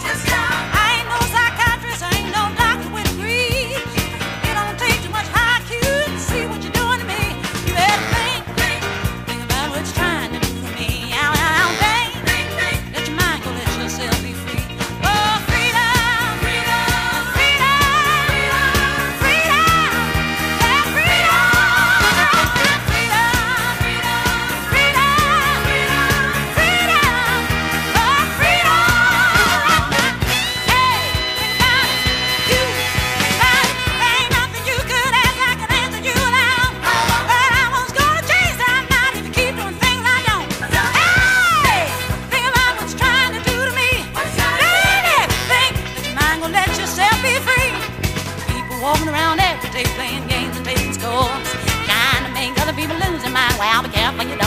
just got walking around every day playing games and taking scores, trying to make other people lose their mind. Well, be careful you don't.